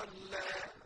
صَلَّىٰ